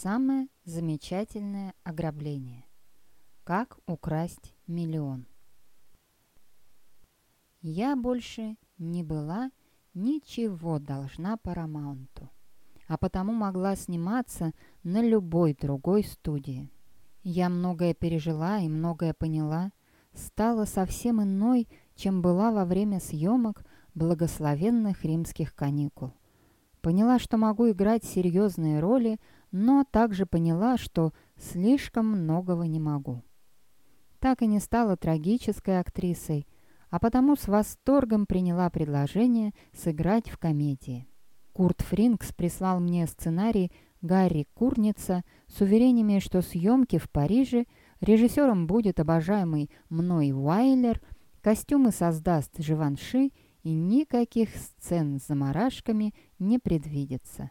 Самое замечательное ограбление. Как украсть миллион. Я больше не была ничего должна Парамаунту, а потому могла сниматься на любой другой студии. Я многое пережила и многое поняла, стала совсем иной, чем была во время съемок благословенных римских каникул. Поняла, что могу играть серьезные роли, но также поняла, что слишком многого не могу. Так и не стала трагической актрисой, а потому с восторгом приняла предложение сыграть в комедии. Курт Фринкс прислал мне сценарий Гарри Курница с уверениями, что съемки в Париже режиссером будет обожаемый мной Уайлер, костюмы создаст Живанши и никаких сцен с заморашками не предвидится.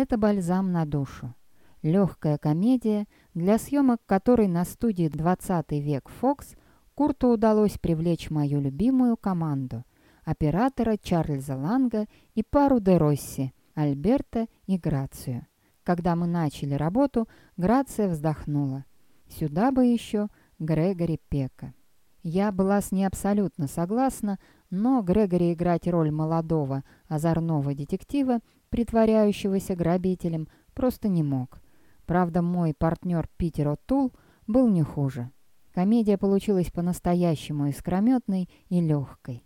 Это бальзам на душу. Легкая комедия, для съемок которой на студии «20 век Фокс» Курту удалось привлечь мою любимую команду – оператора Чарльза Ланга и пару де Росси – Альберта и Грацию. Когда мы начали работу, Грация вздохнула. Сюда бы еще Грегори Пека. Я была с ней абсолютно согласна, но Грегори играть роль молодого, озорного детектива, притворяющегося грабителем, просто не мог. Правда, мой партнер Питер О'Тул был не хуже. Комедия получилась по-настоящему искрометной и легкой.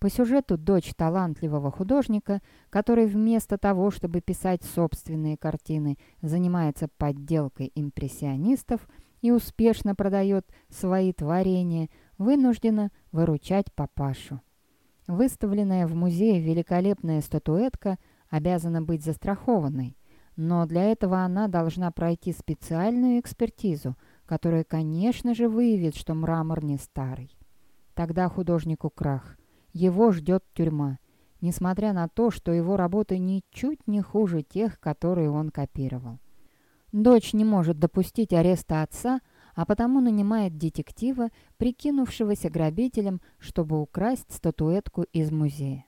По сюжету дочь талантливого художника, который вместо того, чтобы писать собственные картины, занимается подделкой импрессионистов и успешно продает свои творения, вынуждена выручать папашу. Выставленная в музее великолепная статуэтка обязана быть застрахованной, но для этого она должна пройти специальную экспертизу, которая, конечно же, выявит, что мрамор не старый. Тогда художнику крах. Его ждет тюрьма, несмотря на то, что его работы ничуть не хуже тех, которые он копировал. Дочь не может допустить ареста отца, а потому нанимает детектива, прикинувшегося грабителем, чтобы украсть статуэтку из музея.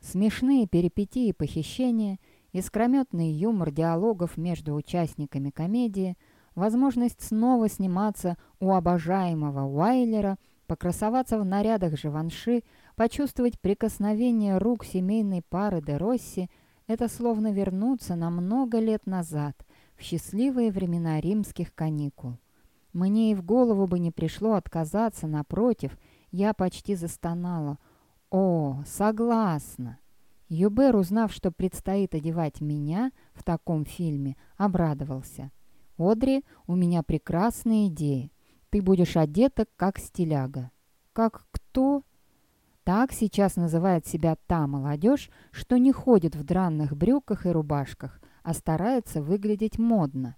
Смешные перипетии похищения, искрометный юмор диалогов между участниками комедии, возможность снова сниматься у обожаемого Уайлера, покрасоваться в нарядах Живанши, почувствовать прикосновение рук семейной пары де Росси – это словно вернуться на много лет назад, в счастливые времена римских каникул. Мне и в голову бы не пришло отказаться, напротив, я почти застонала. «О, согласна!» Юбер, узнав, что предстоит одевать меня в таком фильме, обрадовался. «Одри, у меня прекрасная идея. Ты будешь одета, как стиляга». «Как кто?» Так сейчас называет себя та молодежь, что не ходит в дранных брюках и рубашках, а старается выглядеть модно.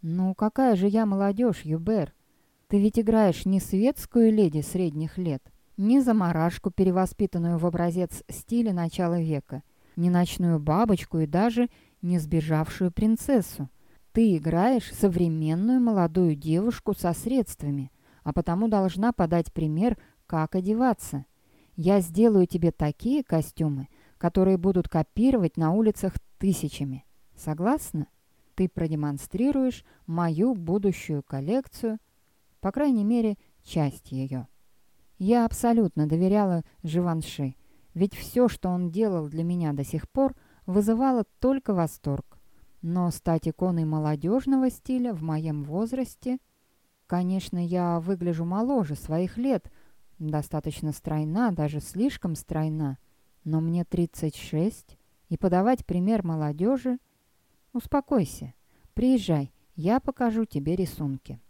«Ну, какая же я молодежь, Юбер? Ты ведь играешь не светскую леди средних лет, не заморашку, перевоспитанную в образец стиля начала века, не ночную бабочку и даже не сбежавшую принцессу. Ты играешь современную молодую девушку со средствами, а потому должна подать пример, как одеваться. Я сделаю тебе такие костюмы, которые будут копировать на улицах тысячами. Согласна?» ты продемонстрируешь мою будущую коллекцию, по крайней мере, часть ее. Я абсолютно доверяла Живанши, ведь все, что он делал для меня до сих пор, вызывало только восторг. Но стать иконой молодежного стиля в моем возрасте... Конечно, я выгляжу моложе своих лет, достаточно стройна, даже слишком стройна, но мне 36, и подавать пример молодежи «Успокойся. Приезжай, я покажу тебе рисунки».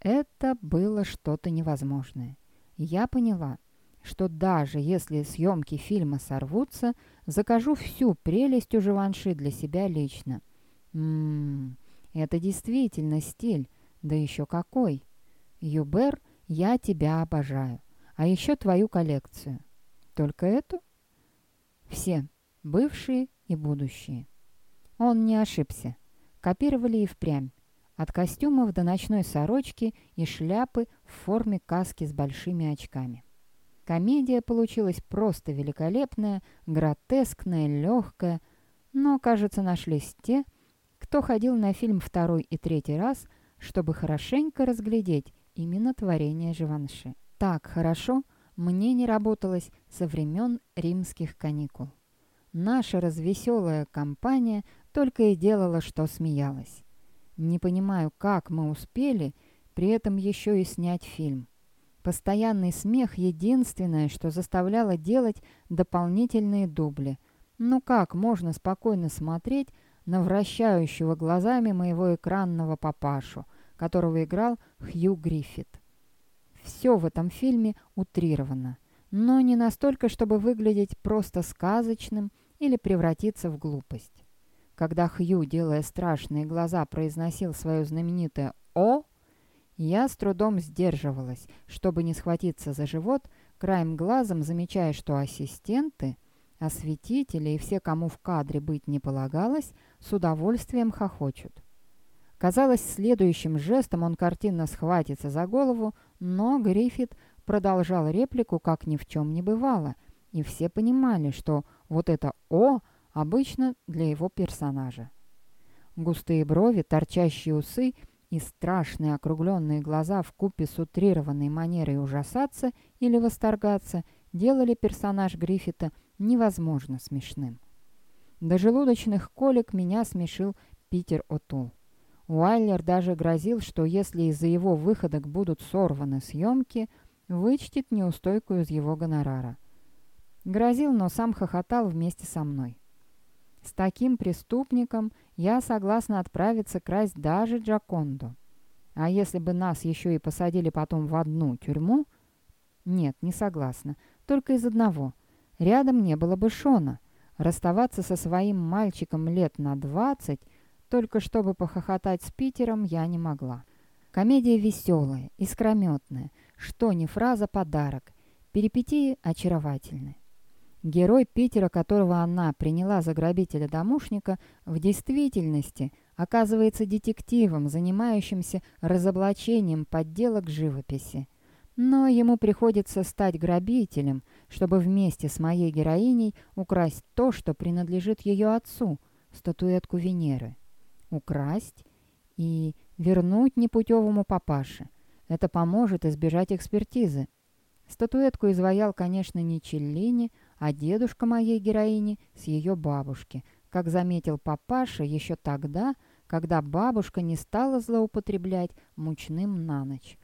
Это было что-то невозможное. Я поняла, что даже если съемки фильма сорвутся, закажу всю прелесть у Живанши для себя лично. Ммм, это действительно стиль, да еще какой. Юбер, я тебя обожаю. А еще твою коллекцию. Только эту? Все, бывшие и будущие. Он не ошибся. Копировали и впрямь. От костюмов до ночной сорочки и шляпы в форме каски с большими очками. Комедия получилась просто великолепная, гротескная, легкая, но, кажется, нашлись те, кто ходил на фильм второй и третий раз, чтобы хорошенько разглядеть именно творение Живанши. Так хорошо мне не работалось со времен римских каникул. Наша развеселая компания только и делала, что смеялась. Не понимаю, как мы успели при этом еще и снять фильм. Постоянный смех — единственное, что заставляло делать дополнительные дубли. Ну как можно спокойно смотреть на вращающего глазами моего экранного папашу, которого играл Хью Гриффит? Все в этом фильме утрировано, но не настолько, чтобы выглядеть просто сказочным или превратиться в глупость. Когда Хью, делая страшные глаза, произносил свое знаменитое «О», я с трудом сдерживалась, чтобы не схватиться за живот, краем глазом замечая, что ассистенты, осветители и все, кому в кадре быть не полагалось, с удовольствием хохочут. Казалось, следующим жестом он картинно схватится за голову, но Гриффит продолжал реплику, как ни в чем не бывало, и все понимали, что вот это «О» обычно для его персонажа. Густые брови, торчащие усы и страшные округленные глаза в купе с утрированной манерой ужасаться или восторгаться делали персонаж Гриффита невозможно смешным. До желудочных колик меня смешил Питер Отул. Уайлер даже грозил, что если из-за его выходок будут сорваны съемки, вычтет неустойку из его гонорара. Грозил, но сам хохотал вместе со мной. С таким преступником я согласна отправиться красть даже Джаконду. А если бы нас еще и посадили потом в одну тюрьму? Нет, не согласна. Только из одного. Рядом не было бы Шона. Расставаться со своим мальчиком лет на двадцать, только чтобы похохотать с Питером, я не могла. Комедия веселая, искрометная, что не фраза «подарок». Перипетии очаровательны. Герой Питера, которого она приняла за грабителя-домушника, в действительности оказывается детективом, занимающимся разоблачением подделок живописи. Но ему приходится стать грабителем, чтобы вместе с моей героиней украсть то, что принадлежит ее отцу, статуэтку Венеры. Украсть и вернуть непутевому папаше. Это поможет избежать экспертизы. Статуэтку изваял, конечно, не Челлини, а дедушка моей героини с ее бабушки, как заметил папаша еще тогда, когда бабушка не стала злоупотреблять мучным на ночь.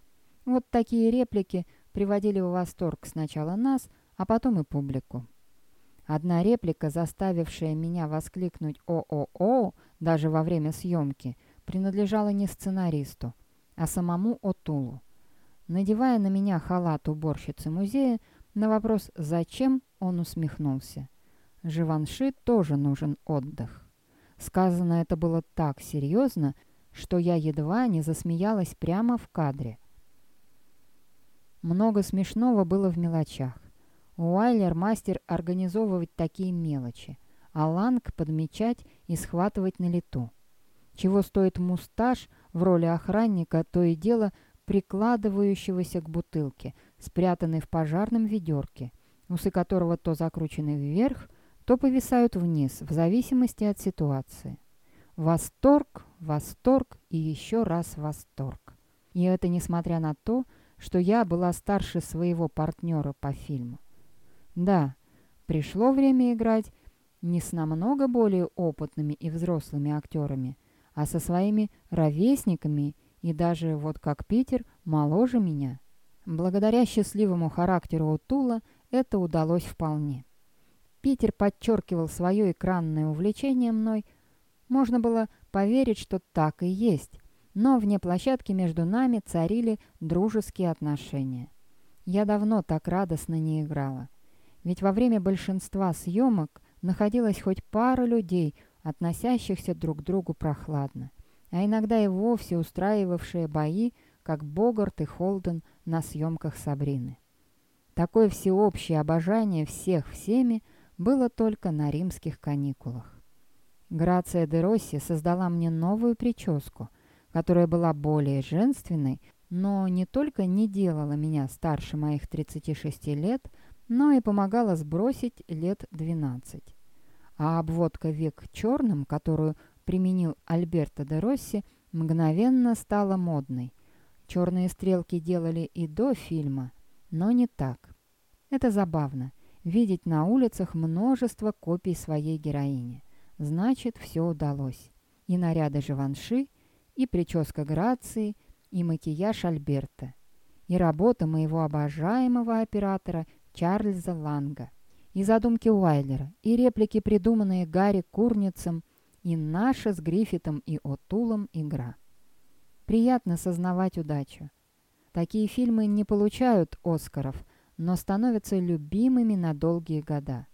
Вот такие реплики приводили в восторг сначала нас, а потом и публику. Одна реплика, заставившая меня воскликнуть «О-о-о» даже во время съемки, принадлежала не сценаристу, а самому Отулу. Надевая на меня халат уборщицы музея, на вопрос «Зач?», он усмехнулся. Живанши тоже нужен отдых. Сказано это было так серьезно, что я едва не засмеялась прямо в кадре. Много смешного было в мелочах. Уайлер мастер организовывать такие мелочи, а Ланг подмечать и схватывать на лету. Чего стоит мусташ в роли охранника, то и дело прикладывающегося к бутылке, спрятанной в пожарном ведерке, усы которого то закручены вверх, то повисают вниз, в зависимости от ситуации. Восторг, восторг и еще раз восторг. И это несмотря на то, что я была старше своего партнера по фильму. Да, пришло время играть не с намного более опытными и взрослыми актерами, а со своими ровесниками и даже, вот как Питер, моложе меня. Благодаря счастливому характеру Утула это удалось вполне. Питер подчеркивал свое экранное увлечение мной. Можно было поверить, что так и есть, но вне площадки между нами царили дружеские отношения. Я давно так радостно не играла. Ведь во время большинства съемок находилась хоть пара людей, относящихся друг к другу прохладно а иногда и вовсе устраивавшие бои, как Богарт и Холден на съемках Сабрины. Такое всеобщее обожание всех всеми было только на римских каникулах. Грация де Росси создала мне новую прическу, которая была более женственной, но не только не делала меня старше моих 36 лет, но и помогала сбросить лет 12. А обводка век черным, которую применил Альберто де Росси, мгновенно стала модной. Черные стрелки делали и до фильма, но не так. Это забавно – видеть на улицах множество копий своей героини. Значит, все удалось. И наряды Живанши, и прическа Грации, и макияж Альберта, и работа моего обожаемого оператора Чарльза Ланга, и задумки Уайлера, и реплики, придуманные Гарри Курницем, и наша с Гриффитом и Отулом игра. Приятно сознавать удачу. Такие фильмы не получают «Оскаров», но становятся любимыми на долгие года.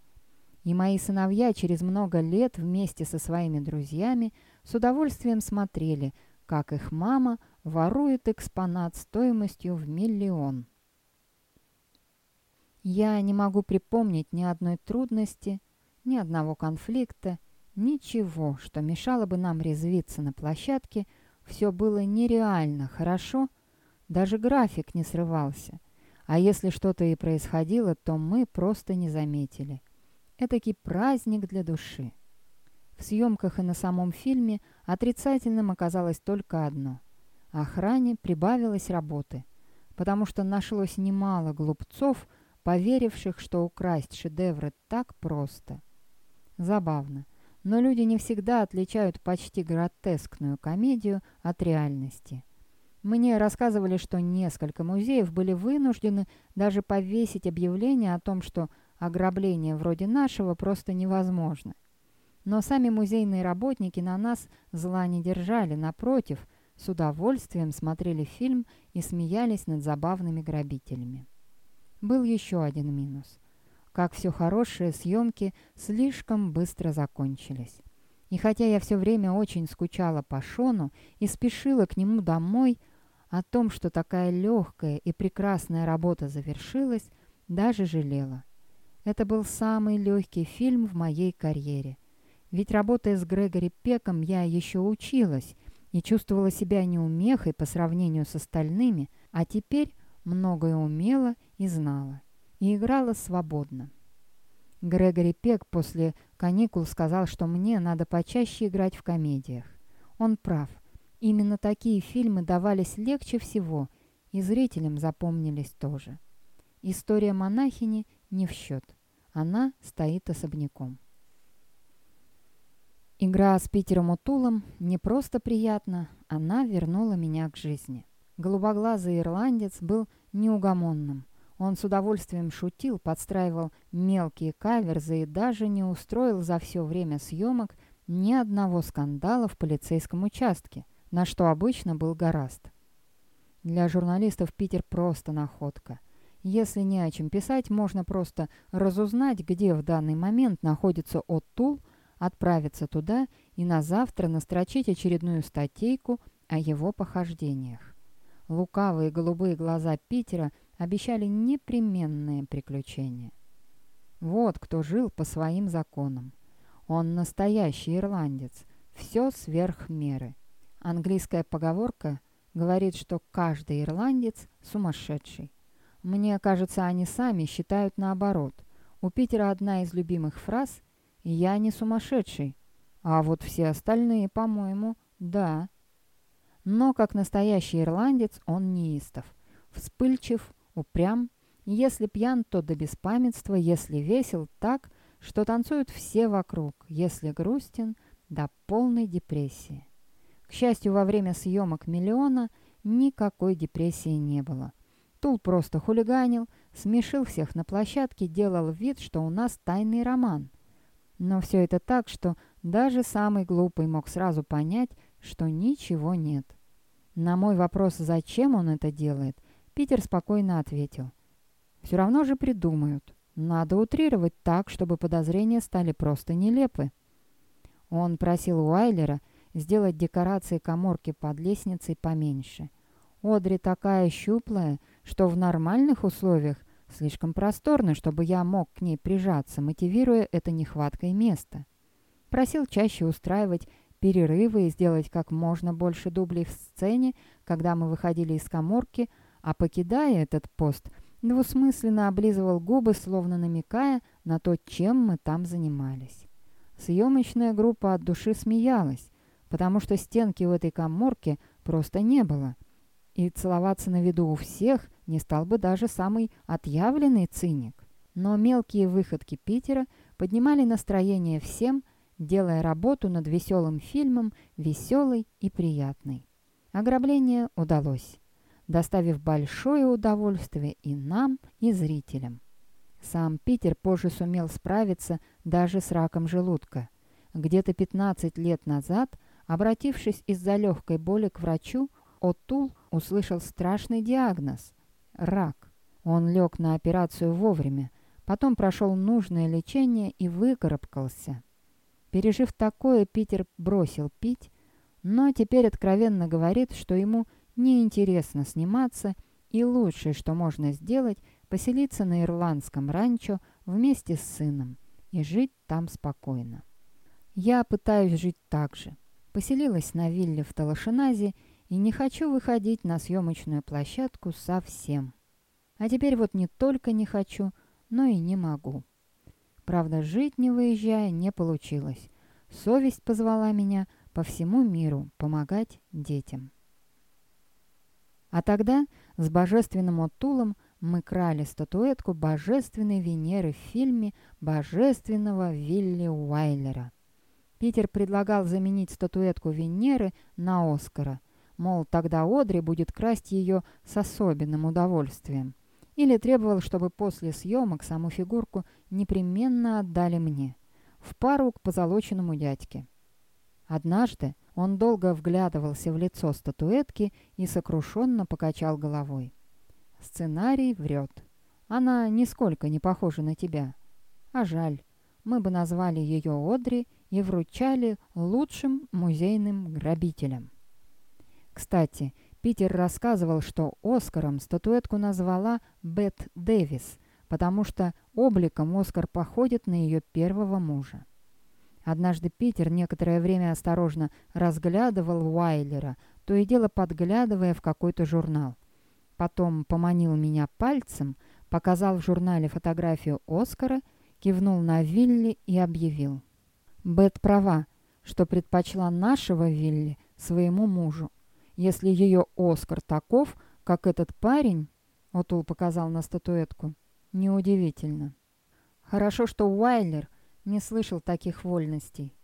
И мои сыновья через много лет вместе со своими друзьями с удовольствием смотрели, как их мама ворует экспонат стоимостью в миллион. Я не могу припомнить ни одной трудности, ни одного конфликта, ничего, что мешало бы нам резвиться на площадке. Все было нереально хорошо, даже график не срывался. А если что-то и происходило, то мы просто не заметили. Этакий праздник для души. В съемках и на самом фильме отрицательным оказалось только одно. Охране прибавилось работы, потому что нашлось немало глупцов, поверивших, что украсть шедевры так просто. Забавно, но люди не всегда отличают почти гротескную комедию от реальности. Мне рассказывали, что несколько музеев были вынуждены даже повесить объявление о том, что Ограбление вроде нашего просто невозможно. Но сами музейные работники на нас зла не держали, напротив, с удовольствием смотрели фильм и смеялись над забавными грабителями. Был еще один минус. Как все хорошие съемки слишком быстро закончились. И хотя я все время очень скучала по Шону и спешила к нему домой, о том, что такая легкая и прекрасная работа завершилась, даже жалела. Это был самый легкий фильм в моей карьере. Ведь работая с Грегори Пеком, я еще училась и чувствовала себя неумехой по сравнению с остальными, а теперь многое умела и знала, и играла свободно. Грегори Пек после каникул сказал, что мне надо почаще играть в комедиях. Он прав. Именно такие фильмы давались легче всего, и зрителям запомнились тоже. История монахини не в счет. Она стоит особняком. Игра с Питером Утулом не просто приятна, она вернула меня к жизни. Голубоглазый ирландец был неугомонным. Он с удовольствием шутил, подстраивал мелкие каверзы и даже не устроил за все время съемок ни одного скандала в полицейском участке, на что обычно был гораст. Для журналистов Питер просто находка. Если не о чем писать, можно просто разузнать, где в данный момент находится Оттул, отправиться туда и на завтра настрочить очередную статейку о его похождениях. Лукавые голубые глаза Питера обещали непременные приключения. Вот кто жил по своим законам. Он настоящий ирландец, все сверх меры. Английская поговорка говорит, что каждый ирландец сумасшедший. Мне кажется, они сами считают наоборот. У Питера одна из любимых фраз «Я не сумасшедший», а вот все остальные, по-моему, да. Но как настоящий ирландец он неистов. Вспыльчив, упрям. Если пьян, то до беспамятства, если весел, так, что танцуют все вокруг, если грустен, до полной депрессии. К счастью, во время съемок «Миллиона» никакой депрессии не было. Тул просто хулиганил, смешил всех на площадке, делал вид, что у нас тайный роман. Но все это так, что даже самый глупый мог сразу понять, что ничего нет. На мой вопрос, зачем он это делает, Питер спокойно ответил. «Все равно же придумают. Надо утрировать так, чтобы подозрения стали просто нелепы». Он просил Уайлера сделать декорации коморки под лестницей поменьше. Одри такая щуплая, что в нормальных условиях слишком просторно, чтобы я мог к ней прижаться, мотивируя это нехваткой места. Просил чаще устраивать перерывы и сделать как можно больше дублей в сцене, когда мы выходили из коморки, а покидая этот пост, двусмысленно облизывал губы, словно намекая на то, чем мы там занимались. Съемочная группа от души смеялась, потому что стенки у этой коморки просто не было. И целоваться на виду у всех не стал бы даже самый отъявленный циник. Но мелкие выходки Питера поднимали настроение всем, делая работу над веселым фильмом веселой и приятной. Ограбление удалось, доставив большое удовольствие и нам, и зрителям. Сам Питер позже сумел справиться даже с раком желудка. Где-то 15 лет назад, обратившись из-за легкой боли к врачу, Отул услышал страшный диагноз – рак. Он лег на операцию вовремя, потом прошел нужное лечение и выкарабкался. Пережив такое, Питер бросил пить, но теперь откровенно говорит, что ему неинтересно сниматься, и лучшее, что можно сделать, поселиться на ирландском ранчо вместе с сыном и жить там спокойно. Я пытаюсь жить так же. Поселилась на вилле в Талашиназе и не хочу выходить на съемочную площадку совсем. А теперь вот не только не хочу, но и не могу. Правда, жить не выезжая не получилось. Совесть позвала меня по всему миру помогать детям. А тогда с божественным Отулом мы крали статуэтку божественной Венеры в фильме божественного Вилли Уайлера. Питер предлагал заменить статуэтку Венеры на Оскара. Мол, тогда Одри будет красть ее с особенным удовольствием. Или требовал, чтобы после съемок саму фигурку непременно отдали мне. В пару к позолоченному дядьке. Однажды он долго вглядывался в лицо статуэтки и сокрушенно покачал головой. Сценарий врет. Она нисколько не похожа на тебя. А жаль, мы бы назвали ее Одри и вручали лучшим музейным грабителям. Кстати, Питер рассказывал, что Оскаром статуэтку назвала Бет Дэвис, потому что обликом Оскар походит на ее первого мужа. Однажды Питер некоторое время осторожно разглядывал Уайлера, то и дело подглядывая в какой-то журнал. Потом поманил меня пальцем, показал в журнале фотографию Оскара, кивнул на Вилли и объявил. Бет права, что предпочла нашего Вилли своему мужу. Если ее Оскар таков, как этот парень, Отул показал на статуэтку, неудивительно. Хорошо, что Уайлер не слышал таких вольностей.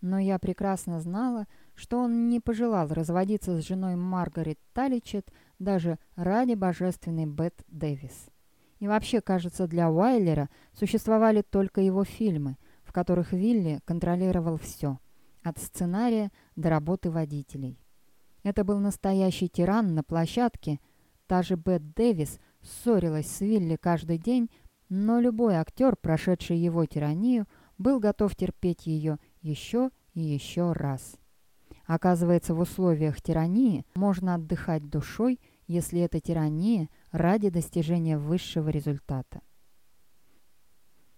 Но я прекрасно знала, что он не пожелал разводиться с женой Маргарет Таличет даже ради божественной Бет Дэвис. И вообще, кажется, для Уайлера существовали только его фильмы, в которых Вилли контролировал все, от сценария до работы водителей. Это был настоящий тиран на площадке. Та же Бет Дэвис ссорилась с Вилли каждый день, но любой актер, прошедший его тиранию, был готов терпеть ее еще и еще раз. Оказывается, в условиях тирании можно отдыхать душой, если это тирания ради достижения высшего результата.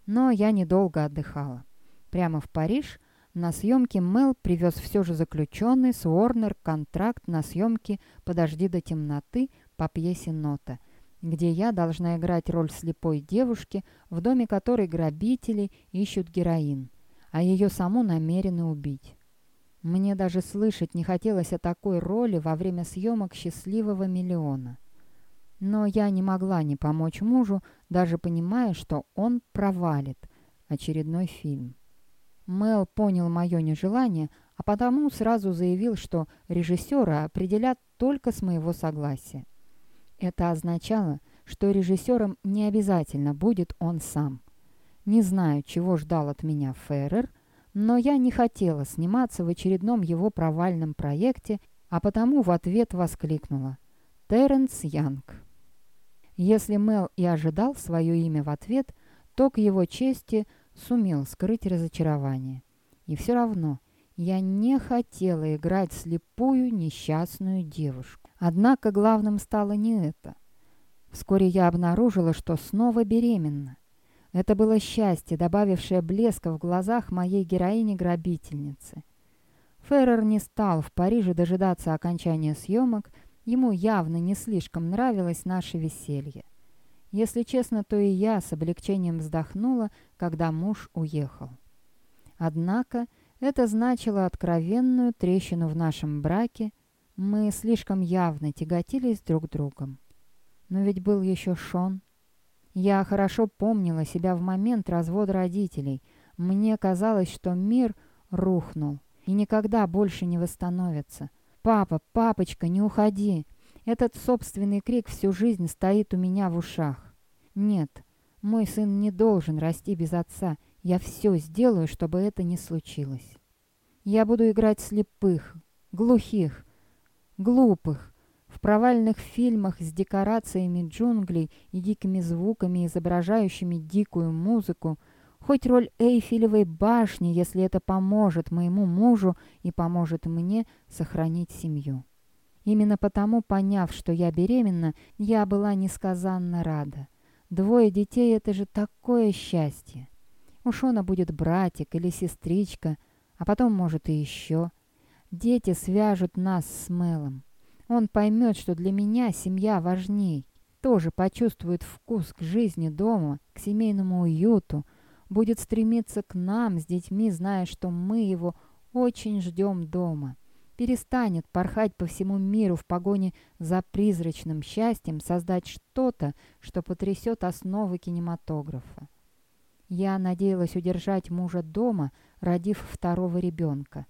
Но я недолго отдыхала. Прямо в Париж на съемки Мел привез все же заключенный с Уорнер контракт на съемки «Подожди до темноты» по пьесе «Нота», где я должна играть роль слепой девушки, в доме которой грабители ищут героин, а ее саму намерены убить. Мне даже слышать не хотелось о такой роли во время съемок «Счастливого миллиона». Но я не могла не помочь мужу, даже понимая, что он провалит очередной фильм. Мел понял мое нежелание, а потому сразу заявил, что режиссера определят только с моего согласия. Это означало, что режиссером не обязательно будет он сам. Не знаю, чего ждал от меня Феррер, но я не хотела сниматься в очередном его провальном проекте, а потому в ответ воскликнула «Терренс Янг». Если Мел и ожидал свое имя в ответ, то к его чести – сумел скрыть разочарование. И все равно я не хотела играть слепую несчастную девушку. Однако главным стало не это. Вскоре я обнаружила, что снова беременна. Это было счастье, добавившее блеска в глазах моей героини-грабительницы. Феррер не стал в Париже дожидаться окончания съемок, ему явно не слишком нравилось наше веселье. Если честно, то и я с облегчением вздохнула, когда муж уехал. Однако Это значило откровенную трещину в нашем браке. Мы слишком явно тяготились друг другом. Но ведь был еще Шон. Я хорошо помнила себя в момент развода родителей. Мне казалось, что мир рухнул и никогда больше не восстановится. «Папа, папочка, не уходи!» Этот собственный крик всю жизнь стоит у меня в ушах. Нет, мой сын не должен расти без отца. Я все сделаю, чтобы это не случилось. Я буду играть слепых, глухих, глупых, в провальных фильмах с декорациями джунглей и дикими звуками, изображающими дикую музыку, хоть роль Эйфелевой башни, если это поможет моему мужу и поможет мне сохранить семью. Именно потому, поняв, что я беременна, я была несказанно рада. Двое детей — это же такое счастье. У Шона будет братик или сестричка, а потом, может, и еще. Дети свяжут нас с Мелом. Он поймет, что для меня семья важней. Тоже почувствует вкус к жизни дома, к семейному уюту. Будет стремиться к нам с детьми, зная, что мы его очень ждем дома. Перестанет порхать по всему миру в погоне за призрачным счастьем создать что-то, что потрясет основы кинематографа. Я надеялась удержать мужа дома, родив второго ребенка,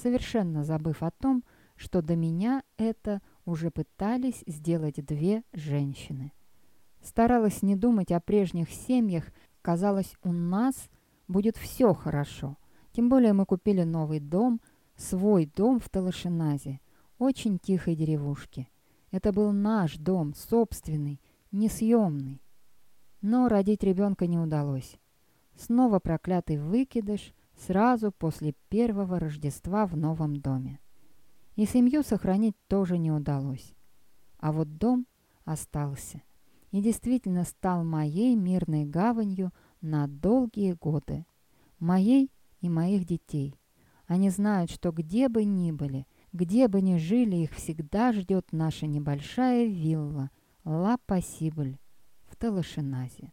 совершенно забыв о том, что до меня это уже пытались сделать две женщины. Старалась не думать о прежних семьях, казалось, у нас будет все хорошо. Тем более мы купили новый дом, свой дом в Талашиназе, очень тихой деревушке. Это был наш дом, собственный, несъемный. Но родить ребенка не удалось. Снова проклятый выкидыш сразу после первого Рождества в новом доме. И семью сохранить тоже не удалось. А вот дом остался. И действительно стал моей мирной гаванью на долгие годы. Моей и моих детей. Они знают, что где бы ни были, где бы ни жили, их всегда ждет наша небольшая вилла Ла Пасибль в Талашиназе.